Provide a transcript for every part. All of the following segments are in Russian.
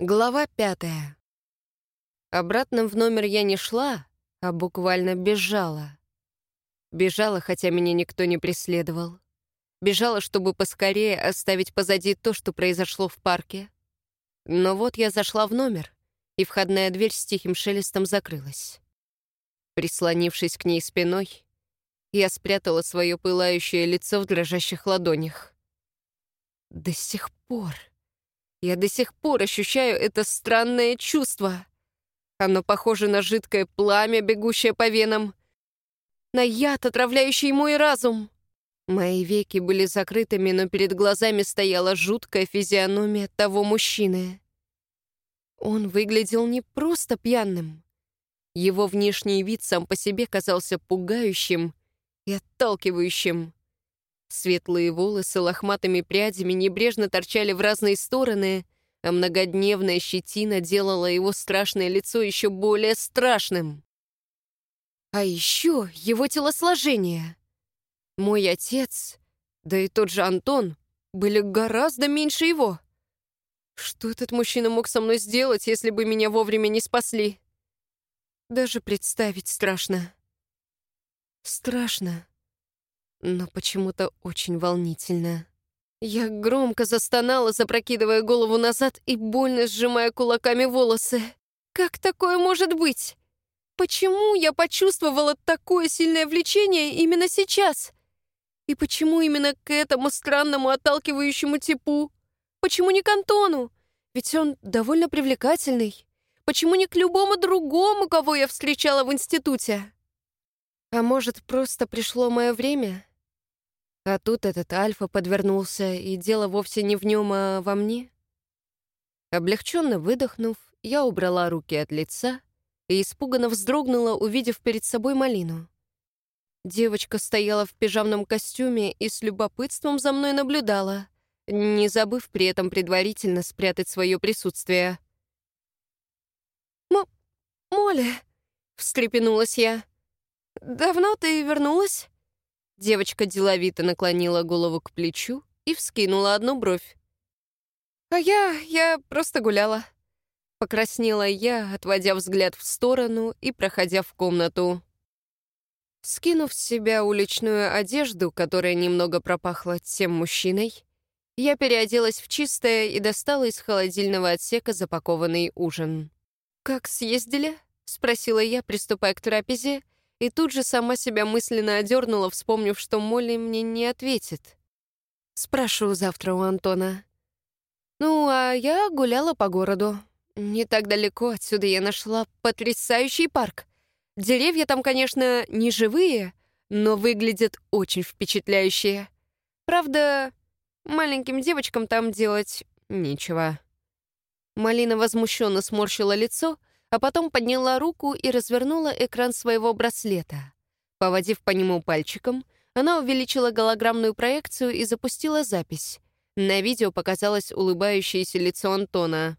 Глава пятая. Обратно в номер я не шла, а буквально бежала. Бежала, хотя меня никто не преследовал. Бежала, чтобы поскорее оставить позади то, что произошло в парке. Но вот я зашла в номер, и входная дверь с тихим шелестом закрылась. Прислонившись к ней спиной, я спрятала свое пылающее лицо в дрожащих ладонях. До сих пор... Я до сих пор ощущаю это странное чувство. Оно похоже на жидкое пламя, бегущее по венам, на яд, отравляющий мой разум. Мои веки были закрытыми, но перед глазами стояла жуткая физиономия того мужчины. Он выглядел не просто пьяным. Его внешний вид сам по себе казался пугающим и отталкивающим. Светлые волосы лохматыми прядями небрежно торчали в разные стороны, а многодневная щетина делала его страшное лицо еще более страшным. А еще его телосложение. Мой отец, да и тот же Антон, были гораздо меньше его. Что этот мужчина мог со мной сделать, если бы меня вовремя не спасли? Даже представить страшно. Страшно но почему-то очень волнительно. Я громко застонала, запрокидывая голову назад и больно сжимая кулаками волосы. «Как такое может быть? Почему я почувствовала такое сильное влечение именно сейчас? И почему именно к этому странному отталкивающему типу? Почему не к Антону? Ведь он довольно привлекательный. Почему не к любому другому, кого я встречала в институте? А может, просто пришло мое время?» А тут этот Альфа подвернулся, и дело вовсе не в нем, а во мне. Облегченно выдохнув, я убрала руки от лица и испуганно вздрогнула, увидев перед собой малину. Девочка стояла в пижамном костюме и с любопытством за мной наблюдала, не забыв при этом предварительно спрятать свое присутствие. «М... Моля!» — встрепенулась я. «Давно ты вернулась?» Девочка деловито наклонила голову к плечу и вскинула одну бровь. «А я... я просто гуляла». Покраснела я, отводя взгляд в сторону и проходя в комнату. Скинув с себя уличную одежду, которая немного пропахла тем мужчиной, я переоделась в чистое и достала из холодильного отсека запакованный ужин. «Как съездили?» — спросила я, приступая к трапезе, и тут же сама себя мысленно одернула, вспомнив, что Молли мне не ответит. Спрошу завтра у Антона. Ну, а я гуляла по городу. Не так далеко отсюда я нашла потрясающий парк. Деревья там, конечно, не живые, но выглядят очень впечатляющие. Правда, маленьким девочкам там делать нечего. Малина возмущенно сморщила лицо — а потом подняла руку и развернула экран своего браслета. Поводив по нему пальчиком, она увеличила голограммную проекцию и запустила запись. На видео показалось улыбающееся лицо Антона.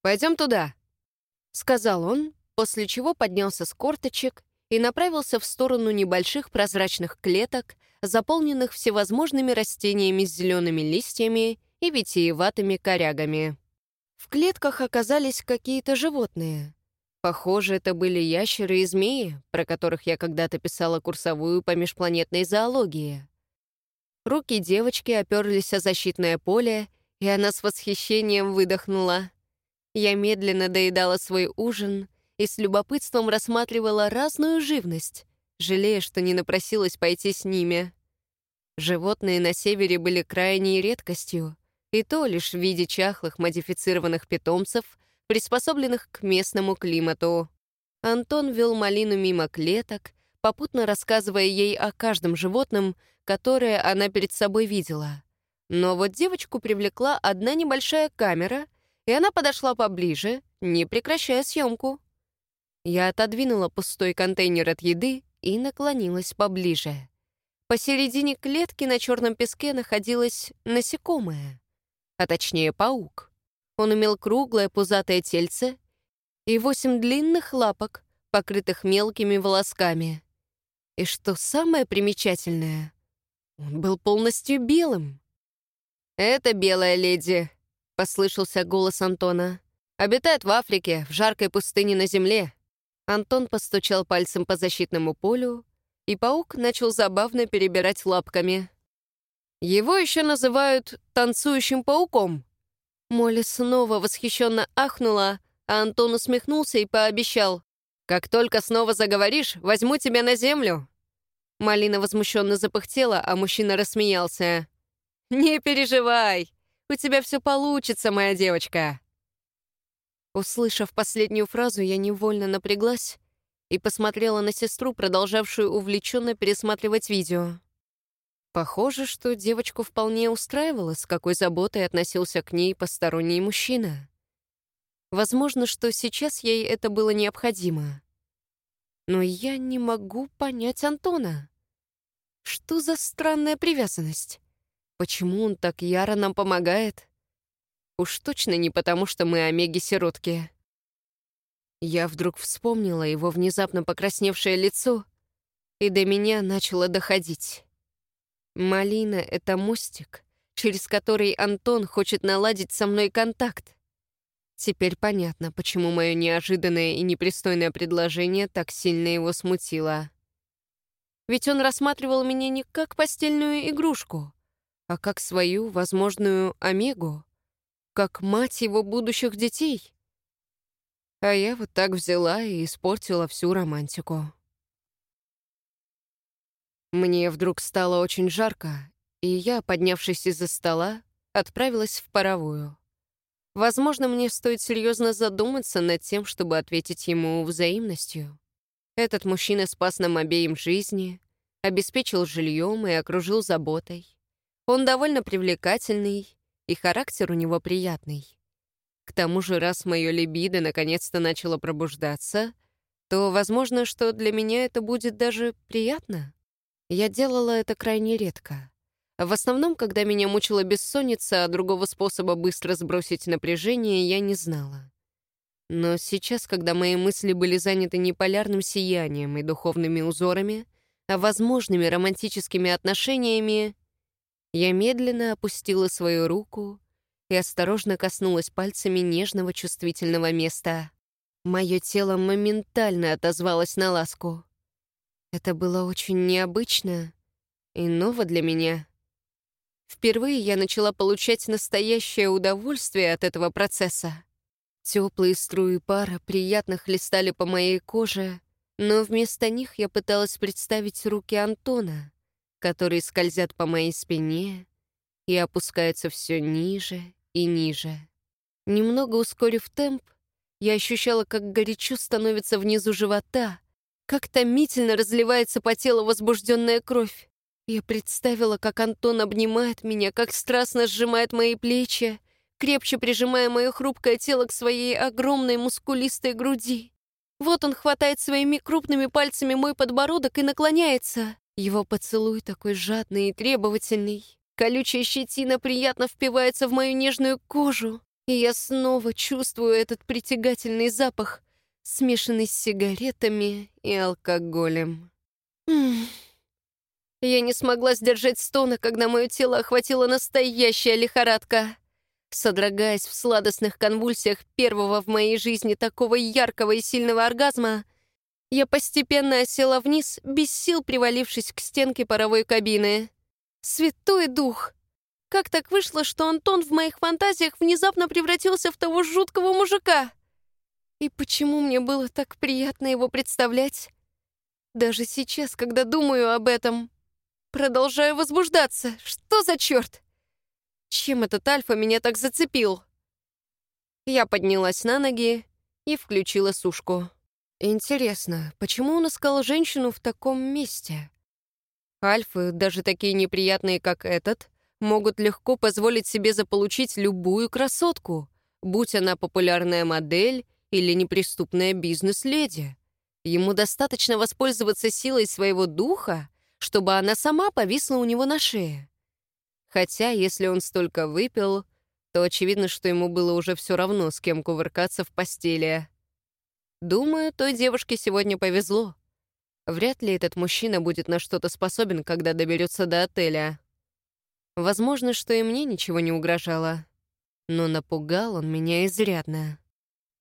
«Пойдем туда», — сказал он, после чего поднялся с корточек и направился в сторону небольших прозрачных клеток, заполненных всевозможными растениями с зелеными листьями и витиеватыми корягами. В клетках оказались какие-то животные. Похоже, это были ящеры и змеи, про которых я когда-то писала курсовую по межпланетной зоологии. Руки девочки оперлись о защитное поле, и она с восхищением выдохнула. Я медленно доедала свой ужин и с любопытством рассматривала разную живность, жалея, что не напросилась пойти с ними. Животные на севере были крайней редкостью, и то лишь в виде чахлых модифицированных питомцев, приспособленных к местному климату. Антон вел Малину мимо клеток, попутно рассказывая ей о каждом животном, которое она перед собой видела. Но вот девочку привлекла одна небольшая камера, и она подошла поближе, не прекращая съемку. Я отодвинула пустой контейнер от еды и наклонилась поближе. Посередине клетки на черном песке находилось насекомое а точнее паук. Он имел круглое пузатое тельце и восемь длинных лапок, покрытых мелкими волосками. И что самое примечательное, он был полностью белым. «Это белая леди», — послышался голос Антона. «Обитает в Африке, в жаркой пустыне на земле». Антон постучал пальцем по защитному полю, и паук начал забавно перебирать лапками. Его еще называют «танцующим пауком». Молли снова восхищенно ахнула, а Антон усмехнулся и пообещал. «Как только снова заговоришь, возьму тебя на землю». Малина возмущенно запыхтела, а мужчина рассмеялся. «Не переживай, у тебя все получится, моя девочка». Услышав последнюю фразу, я невольно напряглась и посмотрела на сестру, продолжавшую увлеченно пересматривать видео. Похоже, что девочку вполне устраивало, с какой заботой относился к ней посторонний мужчина. Возможно, что сейчас ей это было необходимо. Но я не могу понять Антона. Что за странная привязанность? Почему он так яро нам помогает? Уж точно не потому, что мы омеги-сиротки. Я вдруг вспомнила его внезапно покрасневшее лицо, и до меня начало доходить. Малина — это мостик, через который Антон хочет наладить со мной контакт. Теперь понятно, почему мое неожиданное и непристойное предложение так сильно его смутило. Ведь он рассматривал меня не как постельную игрушку, а как свою возможную омегу, как мать его будущих детей. А я вот так взяла и испортила всю романтику. Мне вдруг стало очень жарко, и я, поднявшись из-за стола, отправилась в паровую. Возможно, мне стоит серьезно задуматься над тем, чтобы ответить ему взаимностью. Этот мужчина спас нам обеим жизни, обеспечил жильем и окружил заботой. Он довольно привлекательный, и характер у него приятный. К тому же, раз мое либидо наконец-то начало пробуждаться, то, возможно, что для меня это будет даже приятно. Я делала это крайне редко. В основном, когда меня мучила бессонница, а другого способа быстро сбросить напряжение я не знала. Но сейчас, когда мои мысли были заняты не полярным сиянием и духовными узорами, а возможными романтическими отношениями, я медленно опустила свою руку и осторожно коснулась пальцами нежного чувствительного места. Мое тело моментально отозвалось на ласку. Это было очень необычно и ново для меня. Впервые я начала получать настоящее удовольствие от этого процесса. Теплые струи пара приятно хлестали по моей коже, но вместо них я пыталась представить руки Антона, которые скользят по моей спине и опускаются все ниже и ниже. Немного ускорив темп, я ощущала, как горячо становится внизу живота, как томительно разливается по телу возбужденная кровь. Я представила, как Антон обнимает меня, как страстно сжимает мои плечи, крепче прижимая мое хрупкое тело к своей огромной мускулистой груди. Вот он хватает своими крупными пальцами мой подбородок и наклоняется. Его поцелуй такой жадный и требовательный. Колючая щетина приятно впивается в мою нежную кожу, и я снова чувствую этот притягательный запах, смешанный с сигаретами и алкоголем. Я не смогла сдержать стона, когда мое тело охватила настоящая лихорадка. Содрогаясь в сладостных конвульсиях первого в моей жизни такого яркого и сильного оргазма, я постепенно осела вниз, без сил привалившись к стенке паровой кабины. Святой дух! Как так вышло, что Антон в моих фантазиях внезапно превратился в того жуткого мужика? И почему мне было так приятно его представлять? Даже сейчас, когда думаю об этом, продолжаю возбуждаться. Что за черт? Чем этот Альфа меня так зацепил? Я поднялась на ноги и включила сушку. Интересно, почему он искал женщину в таком месте? Альфы, даже такие неприятные, как этот, могут легко позволить себе заполучить любую красотку, будь она популярная модель или неприступная бизнес-леди. Ему достаточно воспользоваться силой своего духа, чтобы она сама повисла у него на шее. Хотя, если он столько выпил, то очевидно, что ему было уже все равно, с кем кувыркаться в постели. Думаю, той девушке сегодня повезло. Вряд ли этот мужчина будет на что-то способен, когда доберется до отеля. Возможно, что и мне ничего не угрожало. но напугал он меня изрядно.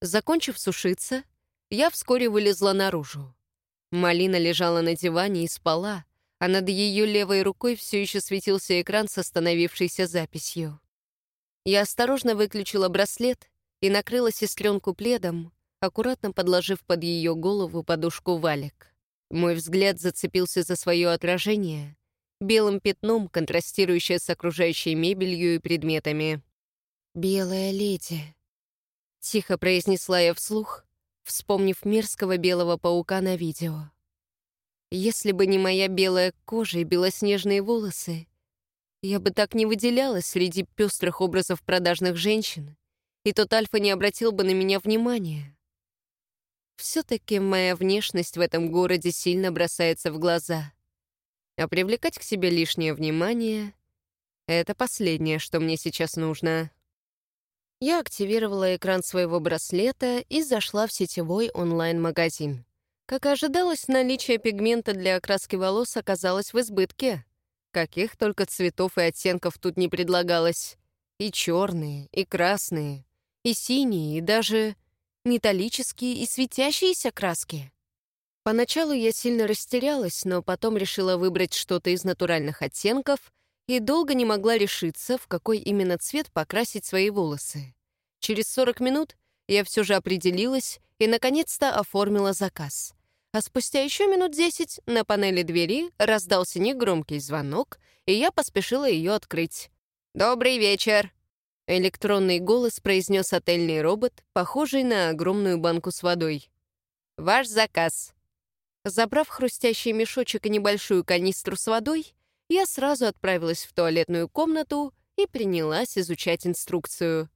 Закончив сушиться, я вскоре вылезла наружу. Малина лежала на диване и спала, а над ее левой рукой все еще светился экран с остановившейся записью. Я осторожно выключила браслет и накрыла сестренку пледом, аккуратно подложив под ее голову подушку валик. Мой взгляд зацепился за свое отражение, белым пятном, контрастирующее с окружающей мебелью и предметами. «Белая леди», — тихо произнесла я вслух, вспомнив мерзкого белого паука на видео. Если бы не моя белая кожа и белоснежные волосы, я бы так не выделялась среди пестрых образов продажных женщин, и тот Альфа не обратил бы на меня внимания. Все-таки моя внешность в этом городе сильно бросается в глаза. А привлекать к себе лишнее внимание — это последнее, что мне сейчас нужно. Я активировала экран своего браслета и зашла в сетевой онлайн-магазин. Как и ожидалось, наличие пигмента для окраски волос оказалось в избытке. Каких только цветов и оттенков тут не предлагалось. И черные, и красные, и синие, и даже металлические и светящиеся краски. Поначалу я сильно растерялась, но потом решила выбрать что-то из натуральных оттенков и долго не могла решиться, в какой именно цвет покрасить свои волосы. Через 40 минут я все же определилась и, наконец-то, оформила заказ. А спустя еще минут 10 на панели двери раздался негромкий звонок, и я поспешила ее открыть. «Добрый вечер!» Электронный голос произнес отельный робот, похожий на огромную банку с водой. «Ваш заказ». Забрав хрустящий мешочек и небольшую канистру с водой, я сразу отправилась в туалетную комнату и принялась изучать инструкцию.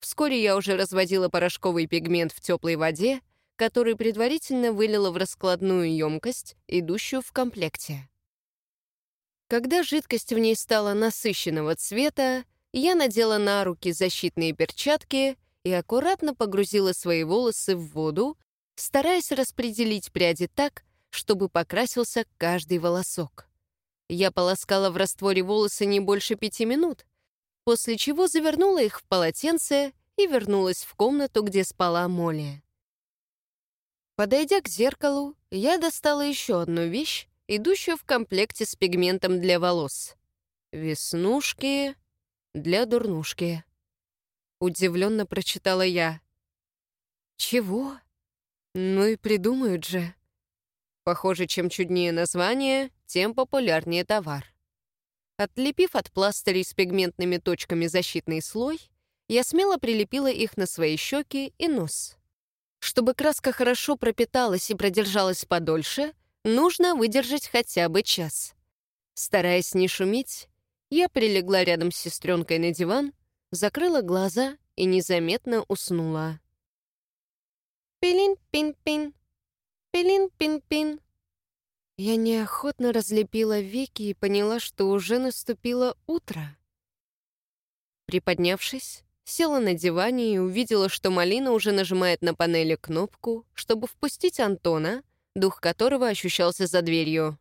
Вскоре я уже разводила порошковый пигмент в теплой воде, который предварительно вылила в раскладную емкость, идущую в комплекте. Когда жидкость в ней стала насыщенного цвета, я надела на руки защитные перчатки и аккуратно погрузила свои волосы в воду, стараясь распределить пряди так, чтобы покрасился каждый волосок. Я полоскала в растворе волосы не больше пяти минут, после чего завернула их в полотенце и вернулась в комнату, где спала Молли. Подойдя к зеркалу, я достала еще одну вещь, идущую в комплекте с пигментом для волос. Веснушки для дурнушки. Удивленно прочитала я. Чего? Ну и придумают же. Похоже, чем чуднее название, тем популярнее товар. Отлепив от пластырей с пигментными точками защитный слой, я смело прилепила их на свои щеки и нос. Чтобы краска хорошо пропиталась и продержалась подольше, нужно выдержать хотя бы час. Стараясь не шуметь, я прилегла рядом с сестренкой на диван, закрыла глаза и незаметно уснула. Пилин-пин-пин, пилин-пин-пин. Я неохотно разлепила веки и поняла, что уже наступило утро. Приподнявшись, села на диване и увидела, что Малина уже нажимает на панели кнопку, чтобы впустить Антона, дух которого ощущался за дверью.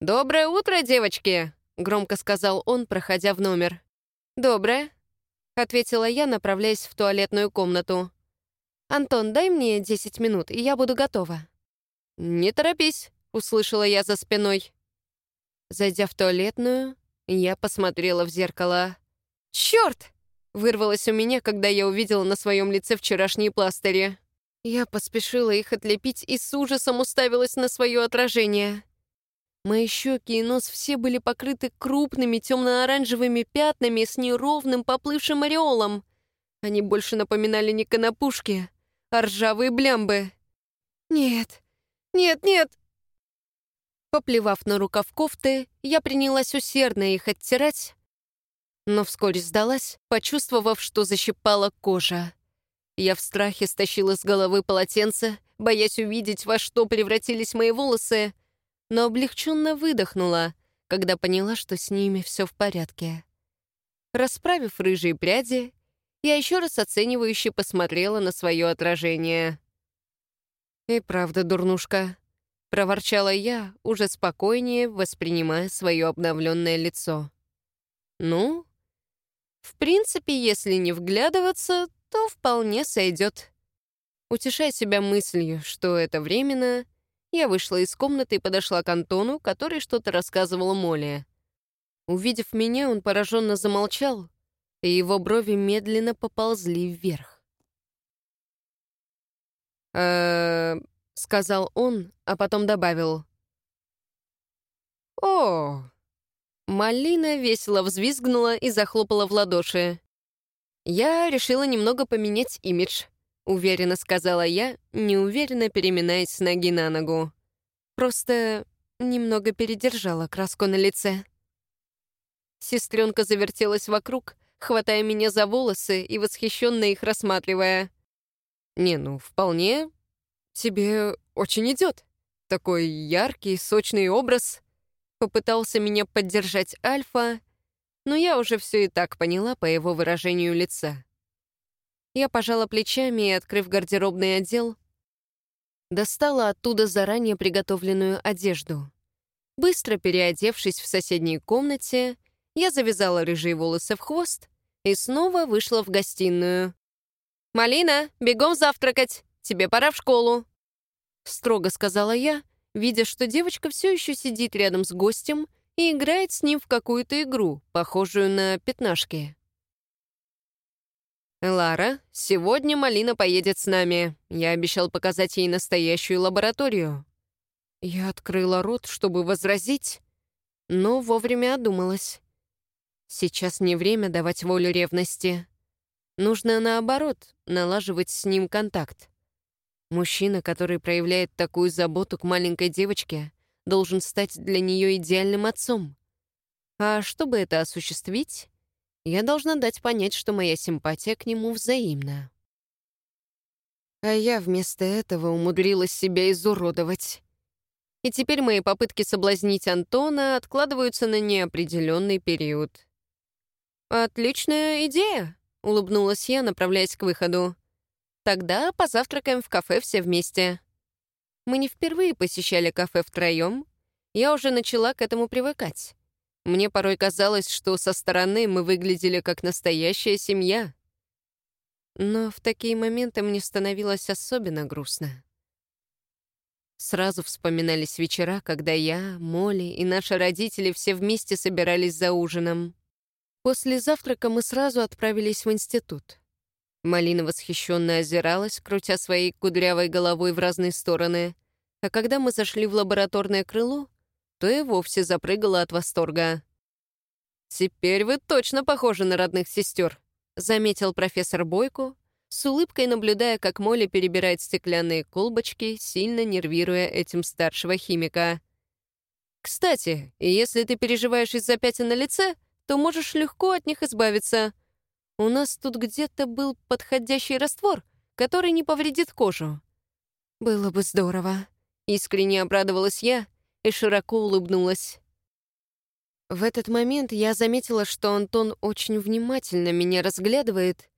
«Доброе утро, девочки!» громко сказал он, проходя в номер. «Доброе», — ответила я, направляясь в туалетную комнату. «Антон, дай мне 10 минут, и я буду готова». «Не торопись», — услышала я за спиной. Зайдя в туалетную, я посмотрела в зеркало. «Чёрт!» — вырвалось у меня, когда я увидела на своем лице вчерашние пластыри. Я поспешила их отлепить и с ужасом уставилась на свое отражение. Мои щеки и нос все были покрыты крупными темно-оранжевыми пятнами с неровным поплывшим ореолом. Они больше напоминали не конопушки, а ржавые блямбы. «Нет, нет, нет!» Поплевав на рукав кофты, я принялась усердно их оттирать, но вскоре сдалась, почувствовав, что защипала кожа. Я в страхе стащила с головы полотенце, боясь увидеть, во что превратились мои волосы, но облегченно выдохнула, когда поняла, что с ними все в порядке. Расправив рыжие пряди, я еще раз оценивающе посмотрела на свое отражение. «И правда, дурнушка», — проворчала я, уже спокойнее воспринимая свое обновленное лицо. «Ну, В принципе, если не вглядываться, то вполне сойдет. Утешая себя мыслью, что это временно, я вышла из комнаты и подошла к Антону, который что-то рассказывал Молли. Увидев меня, он пораженно замолчал, и его брови медленно поползли вверх. э сказал он, а потом добавил. «О!» Малина весело взвизгнула и захлопала в ладоши. «Я решила немного поменять имидж», — уверенно сказала я, неуверенно переминаясь с ноги на ногу. Просто немного передержала краску на лице. Сестренка завертелась вокруг, хватая меня за волосы и восхищенно их рассматривая. «Не, ну, вполне. Тебе очень идет. Такой яркий, сочный образ». Попытался меня поддержать Альфа, но я уже все и так поняла по его выражению лица. Я пожала плечами и, открыв гардеробный отдел, достала оттуда заранее приготовленную одежду. Быстро переодевшись в соседней комнате, я завязала рыжие волосы в хвост и снова вышла в гостиную. «Малина, бегом завтракать! Тебе пора в школу!» Строго сказала я, видя, что девочка все еще сидит рядом с гостем и играет с ним в какую-то игру, похожую на пятнашки. «Лара, сегодня Малина поедет с нами. Я обещал показать ей настоящую лабораторию». Я открыла рот, чтобы возразить, но вовремя одумалась. Сейчас не время давать волю ревности. Нужно, наоборот, налаживать с ним контакт. Мужчина, который проявляет такую заботу к маленькой девочке, должен стать для нее идеальным отцом. А чтобы это осуществить, я должна дать понять, что моя симпатия к нему взаимна. А я вместо этого умудрилась себя изуродовать. И теперь мои попытки соблазнить Антона откладываются на неопределенный период. «Отличная идея», — улыбнулась я, направляясь к выходу. Тогда позавтракаем в кафе все вместе. Мы не впервые посещали кафе втроем. Я уже начала к этому привыкать. Мне порой казалось, что со стороны мы выглядели как настоящая семья. Но в такие моменты мне становилось особенно грустно. Сразу вспоминались вечера, когда я, Молли и наши родители все вместе собирались за ужином. После завтрака мы сразу отправились в институт. Малина восхищенно озиралась, крутя своей кудрявой головой в разные стороны, а когда мы зашли в лабораторное крыло, то и вовсе запрыгала от восторга. «Теперь вы точно похожи на родных сестер», — заметил профессор Бойко, с улыбкой наблюдая, как Молли перебирает стеклянные колбочки, сильно нервируя этим старшего химика. «Кстати, если ты переживаешь из-за пятен на лице, то можешь легко от них избавиться», у нас тут где-то был подходящий раствор, который не повредит кожу. Было бы здорово. Искренне обрадовалась я и широко улыбнулась. В этот момент я заметила, что Антон очень внимательно меня разглядывает,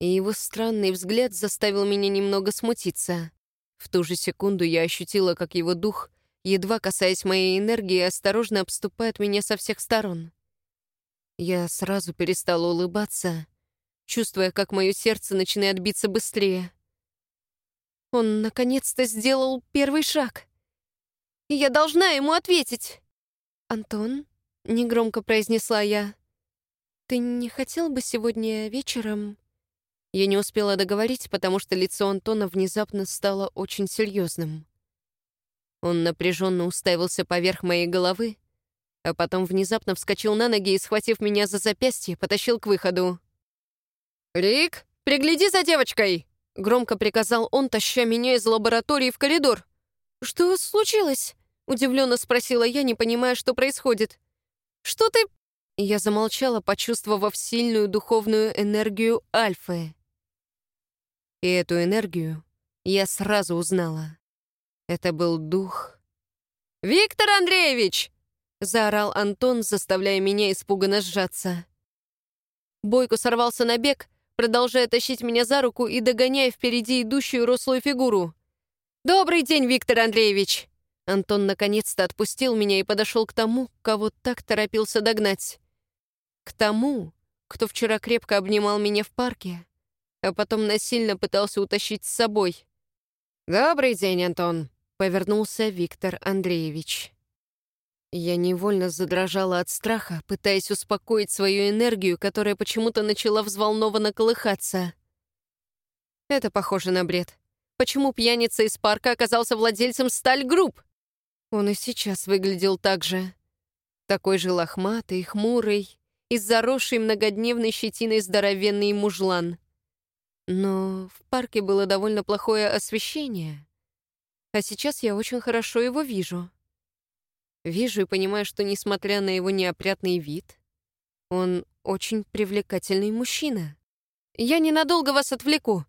и его странный взгляд заставил меня немного смутиться. В ту же секунду я ощутила, как его дух, едва касаясь моей энергии, осторожно обступает меня со всех сторон. Я сразу перестала улыбаться чувствуя, как мое сердце начинает биться быстрее. Он наконец-то сделал первый шаг. Я должна ему ответить. «Антон», — негромко произнесла я, — «ты не хотел бы сегодня вечером...» Я не успела договорить, потому что лицо Антона внезапно стало очень серьезным. Он напряженно уставился поверх моей головы, а потом внезапно вскочил на ноги и, схватив меня за запястье, потащил к выходу. «Рик, пригляди за девочкой!» — громко приказал он, таща меня из лаборатории в коридор. «Что случилось?» — удивленно спросила я, не понимая, что происходит. «Что ты...» Я замолчала, почувствовав сильную духовную энергию Альфы. И эту энергию я сразу узнала. Это был дух... «Виктор Андреевич!» — заорал Антон, заставляя меня испуганно сжаться. Бойко сорвался на бег, продолжая тащить меня за руку и догоняя впереди идущую рослую фигуру. «Добрый день, Виктор Андреевич!» Антон наконец-то отпустил меня и подошел к тому, кого так торопился догнать. К тому, кто вчера крепко обнимал меня в парке, а потом насильно пытался утащить с собой. «Добрый день, Антон», — повернулся Виктор Андреевич. Я невольно задрожала от страха, пытаясь успокоить свою энергию, которая почему-то начала взволнованно колыхаться. Это похоже на бред. Почему пьяница из парка оказался владельцем Сталь Групп? Он и сейчас выглядел так же. Такой же лохматый, хмурый и заросший многодневной щетиной здоровенный мужлан. Но в парке было довольно плохое освещение. А сейчас я очень хорошо его вижу. Вижу и понимаю, что, несмотря на его неопрятный вид, он очень привлекательный мужчина. Я ненадолго вас отвлеку.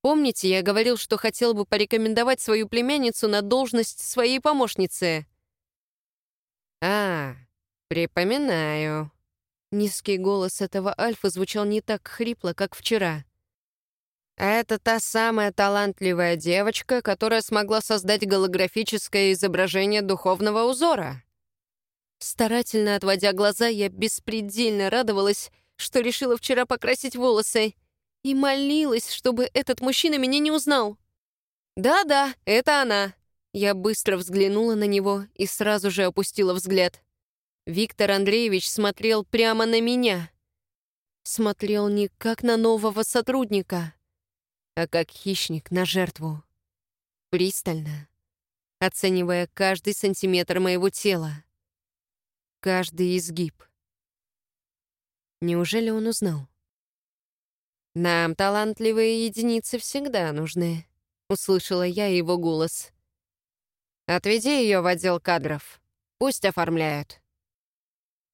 Помните, я говорил, что хотел бы порекомендовать свою племянницу на должность своей помощницы? А, припоминаю. Низкий голос этого Альфа звучал не так хрипло, как вчера. Это та самая талантливая девочка, которая смогла создать голографическое изображение духовного узора. Старательно отводя глаза, я беспредельно радовалась, что решила вчера покрасить волосы, и молилась, чтобы этот мужчина меня не узнал. «Да-да, это она». Я быстро взглянула на него и сразу же опустила взгляд. Виктор Андреевич смотрел прямо на меня. Смотрел не как на нового сотрудника, а как хищник на жертву. Пристально, оценивая каждый сантиметр моего тела, каждый изгиб. Неужели он узнал? «Нам талантливые единицы всегда нужны», — услышала я его голос. «Отведи ее в отдел кадров. Пусть оформляют».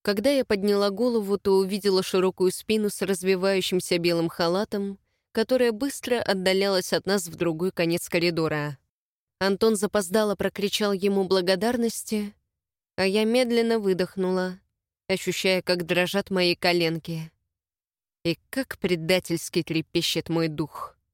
Когда я подняла голову, то увидела широкую спину с развивающимся белым халатом, которая быстро отдалялась от нас в другой конец коридора. Антон запоздало прокричал ему благодарности, а я медленно выдохнула, ощущая, как дрожат мои коленки. И как предательски трепещет мой дух.